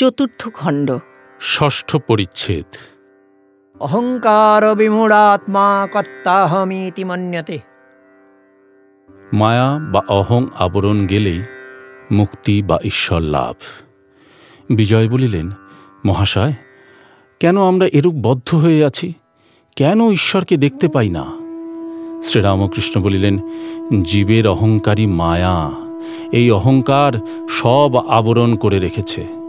চতুর্থ খণ্ড। ষষ্ঠ পরিচ্ছেদ। অহংকার বিমূঢ়াত্মা কর্তাহমিতি মন্যতে। মায়া বা অহং আবরণ গেলেই মুক্তি বা ঈশ্বর লাভ। বিজয় বলিলেন মহাশয় কেন আমরা এরূপ বদ্ধ হয়ে আছি? কেন ঈশ্বরকে দেখতে পাই না? শ্রীরামকৃষ্ণ বলিলেন জীবের অহংকারী মায়া। এই অহংকার সব আবরণ করে রেখেছে।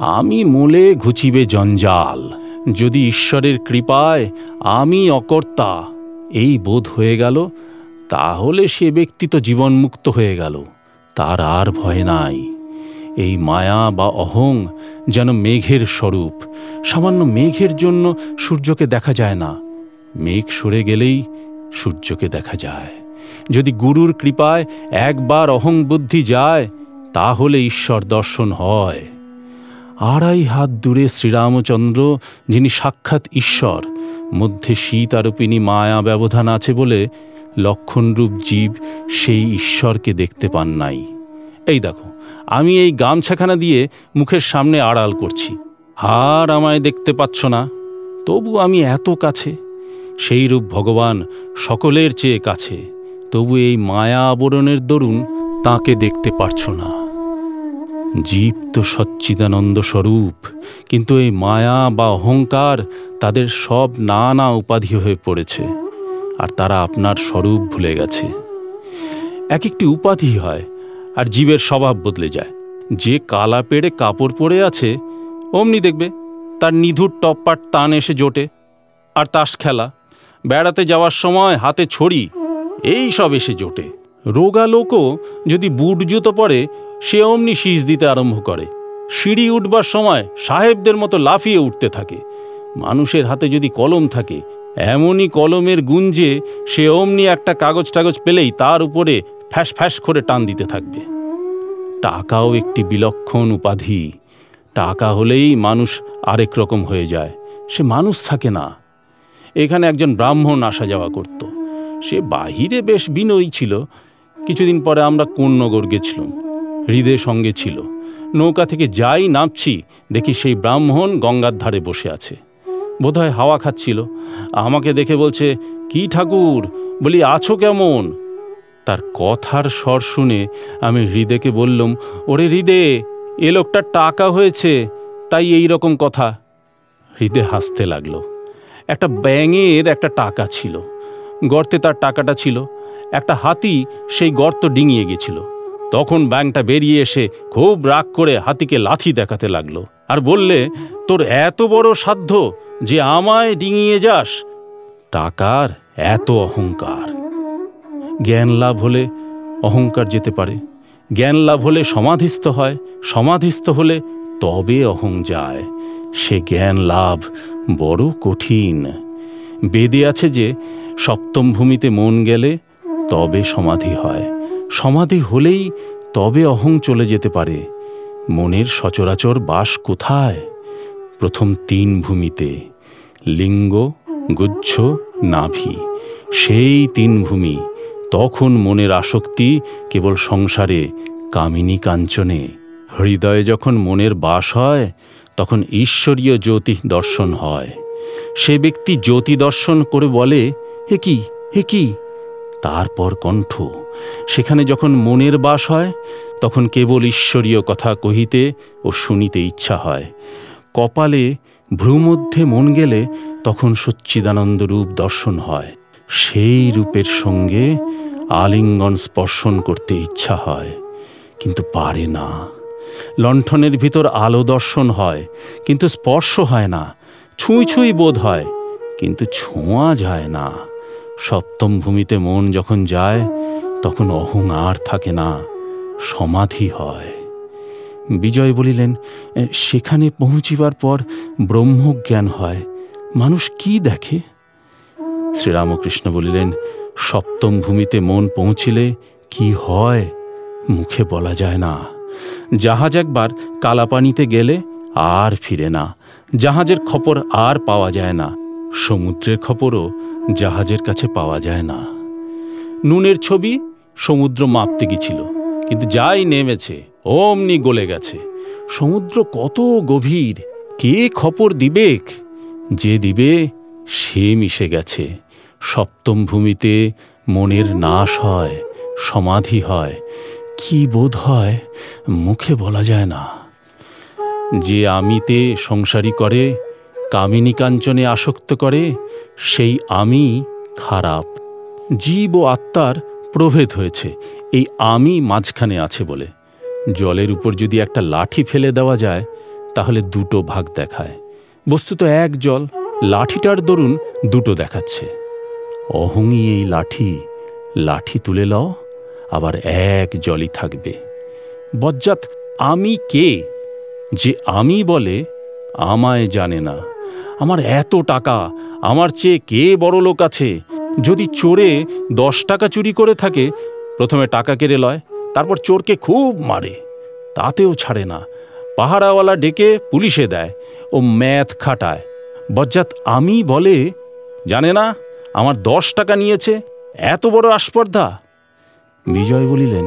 আমি মূলে ঘুচিবে জঞ্জাল। যদি ঈশ্বরের কৃপায় আমি অকর্তা, এই বোধ হয়ে গেল, তাহলে সে ব্যক্তি তো জীবনমুক্ত হয়ে গেল, তার আর ভয় নাই। এই মায়া বা অহং যেন মেঘের স্বরূপ, সামান্য মেঘের জন্য সূর্যকে দেখা যায় না। মেঘ সরে গেলেই সূর্যকে দেখা যায়। যদি গুরুর কৃপায় একবার অহং বুদ্ধি যায়, তাহলে ঈশ্বর দর্শন হয়। আড়াই হাত দূরে শ্রীরামচন্দ্র, যিনি সাক্ষাৎ ঈশ্বর, মধ্যে শীত আরোপিনী মায়া ব্যবধান আছে বলে লক্ষণরূপ জীব সেই ঈশ্বরকে দেখতে পান নাই। এই দেখো, আমি এই গামছাখানা দিয়ে মুখের সামনে আড়াল করছি। আর আমায় দেখতে পাচ্ছ না, তবু আমি এত কাছে। সেই রূপ ভগবান সকলের চেয়ে কাছে, তবু এই মায়া আবরণের দরুন তাকে দেখতে পারছ না। জীব তো সচ্চিদানন্দ স্বরূপ, কিন্তু এই মায়া বা অহংকার তাদের সব নানা উপাধি হয়ে পড়েছে, আর তারা আপনার স্বরূপ ভুলে গেছে। এক একটি উপাধি হয়, আর জীবের স্বভাব বদলে যায়। যে কালা পেড়ে কাপড় পরে আছে, অমনি দেখবে তার নিধুর টপ্পাট টান এসে জোটে, আর তাস খেলা, বেড়াতে যাওয়ার সময় হাতে ছড়ি, এই সব এসে জোটে। রোগা লোকও যদি বুট জুতো পরে সে অমনি শীষ দিতে আরম্ভ করে। সিঁড়ি উঠবার সময় সাহেবদের মতো লাফিয়ে উঠতে থাকে। মানুষের হাতে যদি কলম থাকে, এমনই কলমের গুঞ্জে সে অমনি একটা কাগজ টাগজ পেলেই তার উপরে ফ্যাস ফ্যাস করে টান দিতে থাকবে। টাকাও একটি বিলক্ষণ উপাধি। টাকা হলেই মানুষ আরেক রকম হয়ে যায়। সে মানুষ থাকে না। এখানে একজন ব্রাহ্মণ আসা যাওয়া করত। সে বাহিরে বেশ বিনয়ী ছিল। কিছুদিন পরে আমরা কোন্নগর গেছিলাম। হৃদয় সঙ্গে ছিল। নৌকা থেকে যাই নামছি, দেখি সেই ব্রাহ্মণ গঙ্গার ধারে বসে আছে। বোধহয় হাওয়া খাচ্ছিল। আমাকে দেখে বলছে, কি ঠাকুর? বলি, আছো কেমন? তার কথার স্বর শুনে আমি হৃদয়কে বললাম, ওরে হৃদে এ লোকটার টাকা হয়েছে, তাই এই রকম কথা। হৃদে হাসতে লাগল। একটা ব্যাঙের একটা টাকা ছিল। গর্তে তার টাকাটা ছিল। একটা হাতি সেই গর্ত ডিঙিয়ে গেছিল। তখন ব্যাংটা বেরিয়ে এসে খুব রাগ করে হাতিকে লাথি দেখাতে লাগল আর বললে, তোর এত বড় সাধ্য যে আমায় ডিঙিয়ে যাস? টাকার এত অহংকার। জ্ঞান লাভ হলে অহংকার যেতে পারে। জ্ঞান লাভ হলে সমাধিস্থ হয়। সমাধিস্থ হলে তবে অহং যায়। সে জ্ঞান লাভ বড় কঠিন। বেদে আছে যে, সপ্তম ভূমিতে মন গেলে তবে সমাধি হয়। সমাধি হলেই তবে অহং চলে যেতে পারে। মনের সচরাচর বাস কোথায়? প্রথম তিন ভূমিতে, লিঙ্গ গুচ্ছ নাভি। সেই তিন ভূমি, তখন মনের আসক্তি কেবল সংসারে, কামিনী কাঞ্চনে। হৃদয়ে যখন মনের বাস হয়, তখন ঈশ্বরীয় জ্যোতি দর্শন হয়। সে ব্যক্তি জ্যোতি দর্শন করে বলে হে কি? হে কি? তারপর কণ্ঠ। সেখানে যখন মনের বাস হয়, তখন কেবল ঈশ্বরীয় কথা কহিতে ও শুনিতে ইচ্ছা হয়। কপালে ভ্রুমধ্যে মন গেলে তখন সচ্চিদানন্দ রূপ দর্শন হয়। সেই রূপের সঙ্গে আলিঙ্গন স্পর্শন করতে ইচ্ছা হয়। কিন্তু পারে না। লণ্ঠনের ভিতর আলো দর্শন হয়, কিন্তু স্পর্শ হয় না। ছুঁই ছুঁই বোধ হয়, কিন্তু ছোঁয়া যায় না। সপ্তম ভূমিতে মন যখন যায়, তখন অহং আর থাকে না, সমাধি হয়। বিজয় বলিলেন সেখানে পৌঁছিবার পর ব্রহ্মজ্ঞান হয়, মানুষ কি দেখে? শ্রীরামকৃষ্ণ বলিলেন, সপ্তম ভূমিতে মন পৌঁছিলে কি হয়, মুখে বলা যায় না। জাহাজ একবার কালাপানিতে গেলে আর ফিরে না, জাহাজের খবর আর পাওয়া যায় না সমুদ্রের খবরও জাহাজের কাছে পাওয়া যায় না। নুনের ছবি সমুদ্র মাপতে গেছিল, কিন্তু যাই নেমেছে, অমনি গলে গেছে। সমুদ্র কত গভীর, কে খপর দিবেক যে দিবে, সে মিশে গেছে। সপ্তম ভূমিতে মনের নাশ হয়, সমাধি হয়। কি বোধ হয়, মুখে বলা যায় না। যে আমিতে সংসারী করে কামিনী কাঞ্চনে আসক্ত করে, সেই আমি খারাপ। জীব ও আত্মার প্রভেদ হয়েছে, এই আমি মাঝখানে আছে বলে। জলের উপর যদি একটা লাঠি ফেলে দেওয়া যায়, তাহলে দুটো ভাগ দেখায়। বস্তুত এক জল, লাঠিটার দরুন দুটো দেখাচ্ছে। অহংই এই লাঠি লাঠি তুলে লও, আবার এক জলই থাকবে। বজ্জাত, আমি কে? যে আমি বলে, আমায় জানে না। আমার এত টাকা, আমার চেয়ে কে বড় লোক আছে? যদি চোরে দশ টাকা চুরি করে থাকে, প্রথমে টাকা কেড়ে লয়, তারপর চোরকে খুব মারে। তাতেও ছাড়ে না। পাহারাওয়ালা ডেকে পুলিশে দেয় ও ম্যাথ খাটায়। বজ্জাত আমি বলে, জানে না, আমার দশ টাকা নিয়েছে, এত বড় আস্পর্ধা? বিজয় বলিলেন,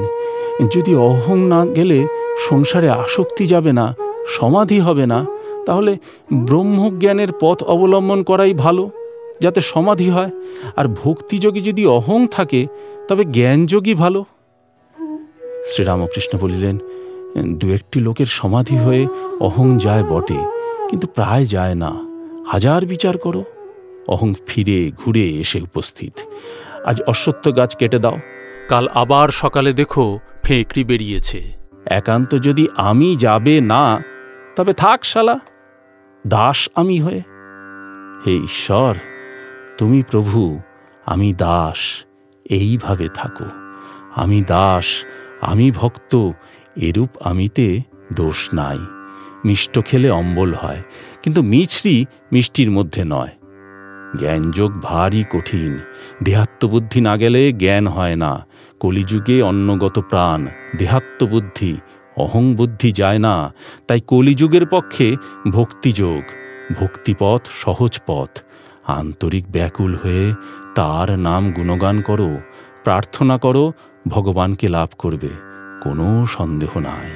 যদি অহং না গেলে সংসারে আসক্তি যাবে না, সমাধি হবে না তাহলে ব্রহ্মজ্ঞানের পথ অবলম্বন করাই ভালো যাতে সমাধি হয়। আর ভক্তিযোগী যদি অহং থাকে তবে জ্ঞানযোগী ভালো। শ্রীরামকৃষ্ণ বলিলেন দু একটি লোকের সমাধি হয়ে অহং যায় বটে কিন্তু প্রায় যায় না। হাজার বিচার করো। অহং ফিরে ঘুরে এসে উপস্থিত। আজ অশ্বত্থ গাছ কেটে দাও। কাল আবার সকালে দেখো ফেঁকড়ি বেরিয়েছে। একান্ত যদি আমি যাবে না তবে থাক শালা। দাস আমি হয়ে? হে ঈশ্বর, তুমি প্রভু, আমি দাস, এইভাবে থাকো। আমি দাস, আমি ভক্ত, এরূপ আমিতে দোষ নাই। মিষ্ট খেলে অম্বল হয়, কিন্তু মিছরি মিষ্টির মধ্যে নয়। জ্ঞানযোগ ভারী কঠিন, দেহাত্মবুদ্ধি না গেলে জ্ঞান হয় না। কলিযুগে অন্নগত প্রাণ, দেহাত্মবুদ্ধি অহং বুদ্ধি যায় না, তাই কলিযুগের পক্ষে ভক্তিযোগ, ভক্তিপথ সহজ পথ। আন্তরিক ব্যাকুল হয়ে তার নাম গুণগান করো, প্রার্থনা করো, ভগবানকে লাভ করবে, কোনো সন্দেহ নাই।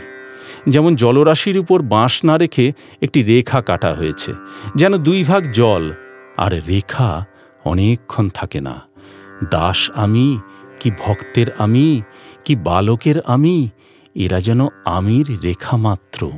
যেমন জলরাশির উপর বাঁশ না রেখে একটি রেখা কাটা হয়েছে, যেন দুই ভাগ জল আর রেখা অনেকক্ষণ থাকে না। দাস আমি, কি ভক্তের আমি, কি বালকের আমি এরা যেন আমির রেখা মাত্র।